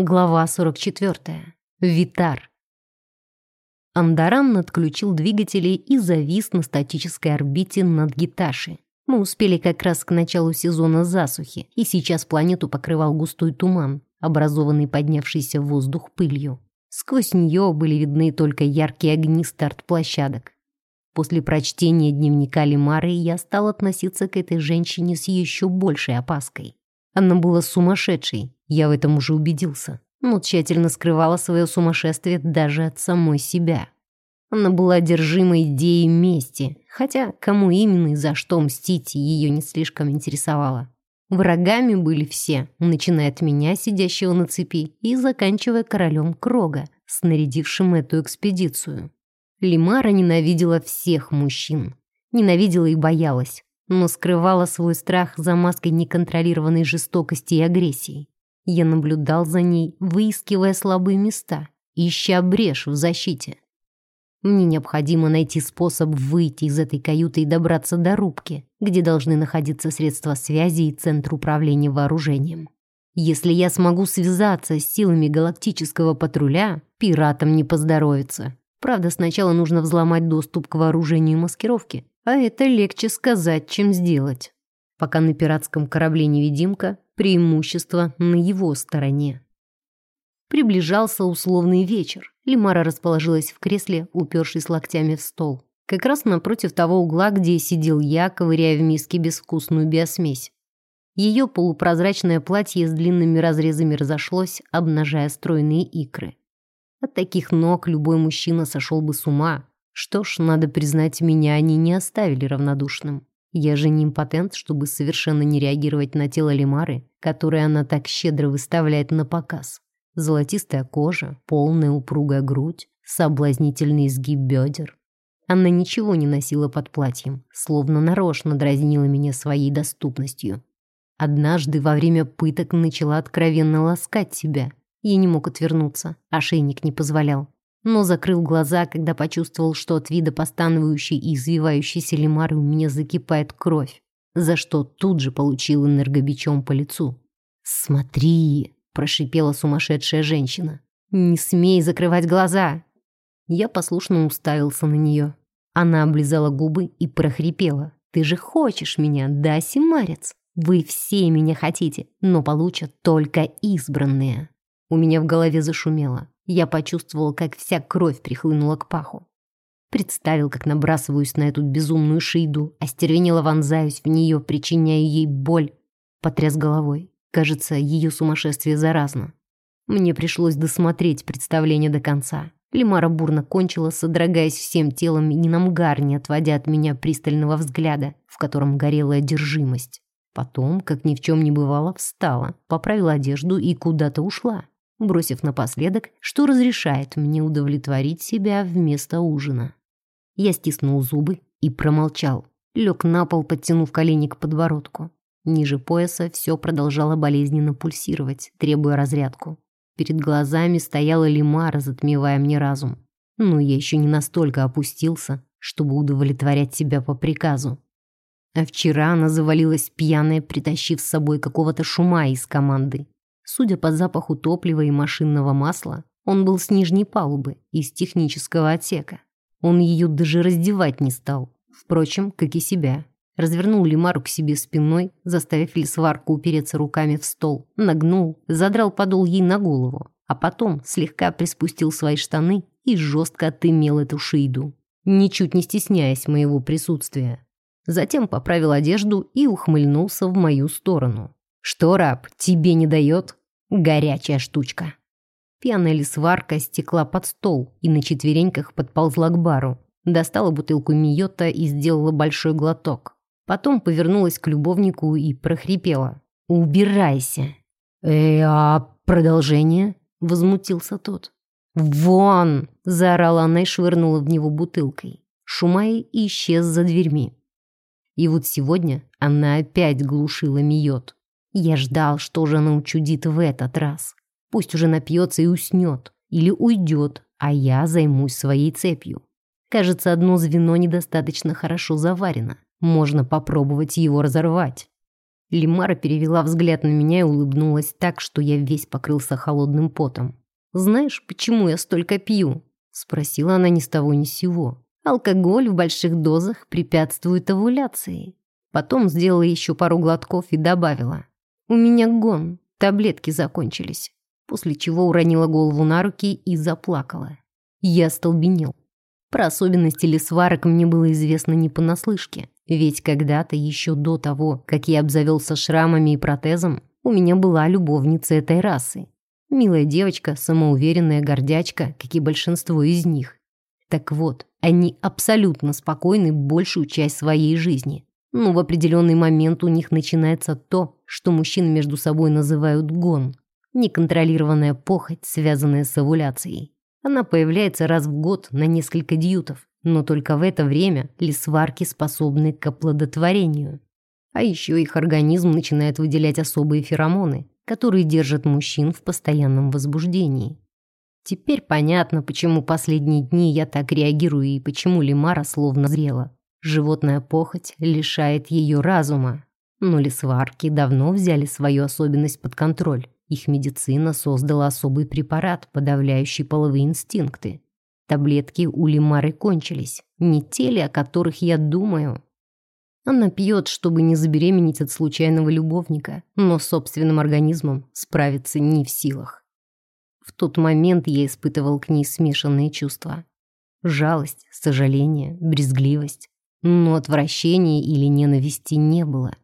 Глава 44. Витар. Андаран отключил двигатели и завис на статической орбите над Гиташи. Мы успели как раз к началу сезона засухи, и сейчас планету покрывал густой туман, образованный поднявшийся в воздух пылью. Сквозь нее были видны только яркие огни старт-площадок. После прочтения дневника Лимары я стал относиться к этой женщине с еще большей опаской. Она была сумасшедшей, я в этом уже убедился, но тщательно скрывала свое сумасшествие даже от самой себя. Она была одержима идеей мести, хотя кому именно и за что мстить ее не слишком интересовало. Врагами были все, начиная от меня, сидящего на цепи, и заканчивая королем Крога, снарядившим эту экспедицию. Лимара ненавидела всех мужчин. Ненавидела и боялась, но скрывала свой страх за маской неконтролированной жестокости и агрессии. Я наблюдал за ней, выискивая слабые места, ища брешь в защите. Мне необходимо найти способ выйти из этой каюты и добраться до рубки, где должны находиться средства связи и центр управления вооружением. Если я смогу связаться с силами галактического патруля, пиратам не поздоровится. Правда, сначала нужно взломать доступ к вооружению и маскировке, а это легче сказать, чем сделать. Пока на пиратском корабле невидимка, преимущество на его стороне. Приближался условный вечер. Лимара расположилась в кресле, упершись локтями в стол. Как раз напротив того угла, где сидел я, ковыряя в миске безвкусную биосмесь. Ее полупрозрачное платье с длинными разрезами разошлось, обнажая стройные икры. От таких ног любой мужчина сошел бы с ума, что ж, надо признать, меня они не оставили равнодушным. Я же не импотент, чтобы совершенно не реагировать на тело Лимары, которое она так щедро выставляет на показ. Золотистая кожа, полная упругая грудь, соблазнительный изгиб бедер. Она ничего не носила под платьем, словно нарочно дразнила меня своей доступностью. Однажды во время пыток начала откровенно ласкать себя. Я не мог отвернуться, ошейник не позволял но закрыл глаза, когда почувствовал, что от вида постановающей и извивающейся лимары у меня закипает кровь, за что тут же получил энергобичом по лицу. «Смотри!» – прошипела сумасшедшая женщина. «Не смей закрывать глаза!» Я послушно уставился на нее. Она облизала губы и прохрипела. «Ты же хочешь меня, да, Симарец? Вы все меня хотите, но получат только избранные!» У меня в голове зашумело. Я почувствовал, как вся кровь прихлынула к паху. Представил, как набрасываюсь на эту безумную шейду, остервенело вонзаюсь в нее, причиняя ей боль. Потряс головой. Кажется, ее сумасшествие заразно. Мне пришлось досмотреть представление до конца. Лимара бурно кончила, содрогаясь всем телом и ни на мгар не отводя от меня пристального взгляда, в котором горела одержимость. Потом, как ни в чем не бывало, встала, поправила одежду и куда-то ушла бросив напоследок, что разрешает мне удовлетворить себя вместо ужина. Я стиснул зубы и промолчал. Лег на пол, подтянув колени к подбородку. Ниже пояса все продолжало болезненно пульсировать, требуя разрядку. Перед глазами стояла лимара, затмевая мне разум. Но я еще не настолько опустился, чтобы удовлетворять себя по приказу. А вчера она завалилась пьяная, притащив с собой какого-то шума из команды. Судя по запаху топлива и машинного масла, он был с нижней палубы, из технического отсека. Он ее даже раздевать не стал. Впрочем, как и себя. Развернул Лимару к себе спиной, заставив лесварку упереться руками в стол. Нагнул, задрал подол ей на голову. А потом слегка приспустил свои штаны и жестко отымел эту шейду, ничуть не стесняясь моего присутствия. Затем поправил одежду и ухмыльнулся в мою сторону. «Что, раб, тебе не дает?» Горячая штучка. Пьяная лисварка стекла под стол и на четвереньках подползла к бару. Достала бутылку миота и сделала большой глоток. Потом повернулась к любовнику и прохрипела. «Убирайся!» «Э, а продолжение?» — возмутился тот. «Вон!» — заорала она и швырнула в него бутылкой. Шумай исчез за дверьми. И вот сегодня она опять глушила миот. Я ждал, что же она учудит в этот раз. Пусть уже напьется и уснет. Или уйдет, а я займусь своей цепью. Кажется, одно звено недостаточно хорошо заварено. Можно попробовать его разорвать. Лимара перевела взгляд на меня и улыбнулась так, что я весь покрылся холодным потом. «Знаешь, почему я столько пью?» Спросила она ни с того ни с сего. «Алкоголь в больших дозах препятствует овуляции». Потом сделала еще пару глотков и добавила. «У меня гон, таблетки закончились». После чего уронила голову на руки и заплакала. Я столбенел. Про особенности лесварок мне было известно не понаслышке. Ведь когда-то, еще до того, как я обзавелся шрамами и протезом, у меня была любовница этой расы. Милая девочка, самоуверенная гордячка, как и большинство из них. Так вот, они абсолютно спокойны большую часть своей жизни. Но в определенный момент у них начинается то, что мужчины между собой называют гон. Неконтролированная похоть, связанная с овуляцией. Она появляется раз в год на несколько дьютов. Но только в это время лисварки способны к оплодотворению. А еще их организм начинает выделять особые феромоны, которые держат мужчин в постоянном возбуждении. Теперь понятно, почему последние дни я так реагирую и почему Лимара словно зрела. Животная похоть лишает ее разума. Но лисварки давно взяли свою особенность под контроль. Их медицина создала особый препарат, подавляющий половые инстинкты. Таблетки у Лимары кончились, не те ли, о которых я думаю. Она пьет, чтобы не забеременеть от случайного любовника, но собственным организмом справиться не в силах. В тот момент я испытывал к ней смешанные чувства. Жалость, сожаление, брезгливость. Но отвращения или ненависти не было.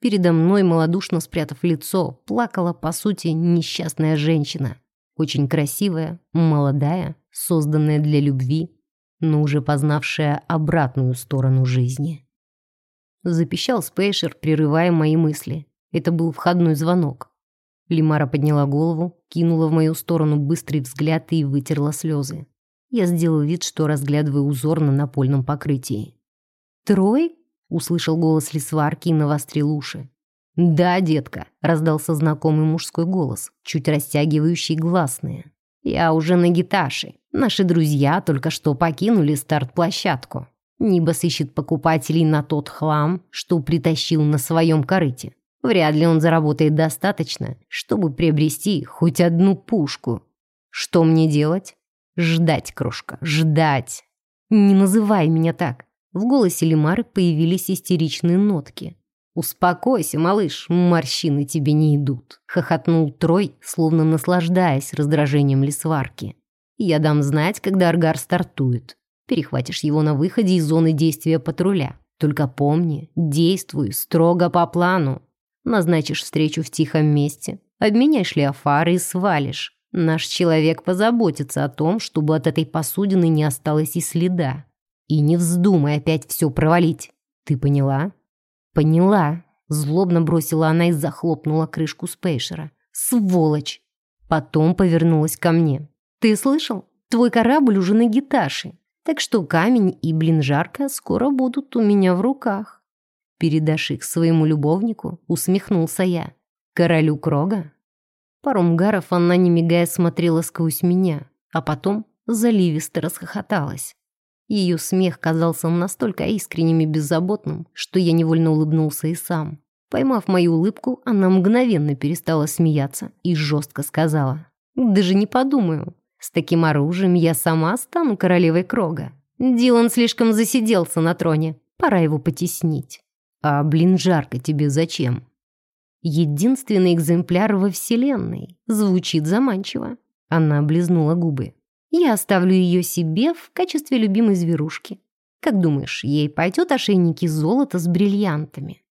Передо мной, малодушно спрятав лицо, плакала, по сути, несчастная женщина. Очень красивая, молодая, созданная для любви, но уже познавшая обратную сторону жизни. Запищал спейшер, прерывая мои мысли. Это был входной звонок. Лимара подняла голову, кинула в мою сторону быстрый взгляд и вытерла слезы. Я сделал вид, что разглядываю узор на напольном покрытии. «Трой?» — услышал голос лесварки и навострил уши. «Да, детка», — раздался знакомый мужской голос, чуть растягивающий гласные. «Я уже на гиташе. Наши друзья только что покинули старт-площадку. Нибас ищет покупателей на тот хлам, что притащил на своем корыте. Вряд ли он заработает достаточно, чтобы приобрести хоть одну пушку. Что мне делать? Ждать, крошка, ждать. Не называй меня так. В голосе Лимары появились истеричные нотки. «Успокойся, малыш, морщины тебе не идут», — хохотнул Трой, словно наслаждаясь раздражением лесварки. Я дам знать, когда Аргар стартует. Перехватишь его на выходе из зоны действия патруля. Только помни, действуй строго по плану. Назначишь встречу в тихом месте, обменяешь леофары и свалишь. Наш человек позаботится о том, чтобы от этой посудины не осталось и следа. И не вздумай опять все провалить. Ты поняла? Поняла. Злобно бросила она и захлопнула крышку спейшера. Сволочь! Потом повернулась ко мне. Ты слышал? Твой корабль уже на гиташе. Так что камень и блин жарко скоро будут у меня в руках. Передашь их своему любовнику, усмехнулся я. Королю Крога? Пару мгаров она, не мигая, смотрела сквозь меня, а потом заливисто расхохоталась. Ее смех казался настолько искренним и беззаботным, что я невольно улыбнулся и сам. Поймав мою улыбку, она мгновенно перестала смеяться и жестко сказала. «Даже не подумаю. С таким оружием я сама стану королевой Крога. Дилан слишком засиделся на троне. Пора его потеснить. А, блин, жарко тебе зачем? Единственный экземпляр во Вселенной. Звучит заманчиво. Она облизнула губы. Я оставлю ее себе в качестве любимой зверушки. Как думаешь, ей пойдет ошейники золота с бриллиантами?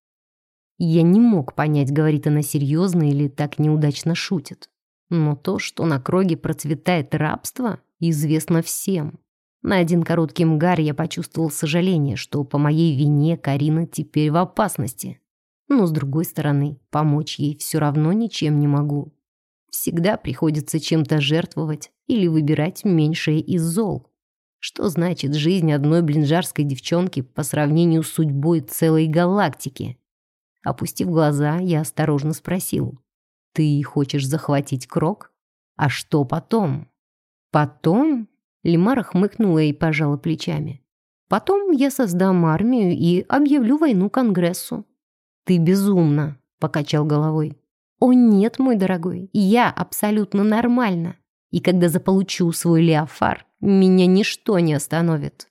Я не мог понять, говорит она серьезно или так неудачно шутит. Но то, что на Кроге процветает рабство, известно всем. На один короткий мгар я почувствовал сожаление, что по моей вине Карина теперь в опасности. Но, с другой стороны, помочь ей все равно ничем не могу. Всегда приходится чем-то жертвовать или выбирать меньшее из зол. Что значит жизнь одной блинжарской девчонки по сравнению с судьбой целой галактики? Опустив глаза, я осторожно спросил. Ты хочешь захватить Крок? А что потом? Потом? Лимара хмыкнула и пожала плечами. Потом я создам армию и объявлю войну Конгрессу. Ты безумна. покачал головой. «О нет, мой дорогой, я абсолютно нормальна. И когда заполучу свой леофар, меня ничто не остановит».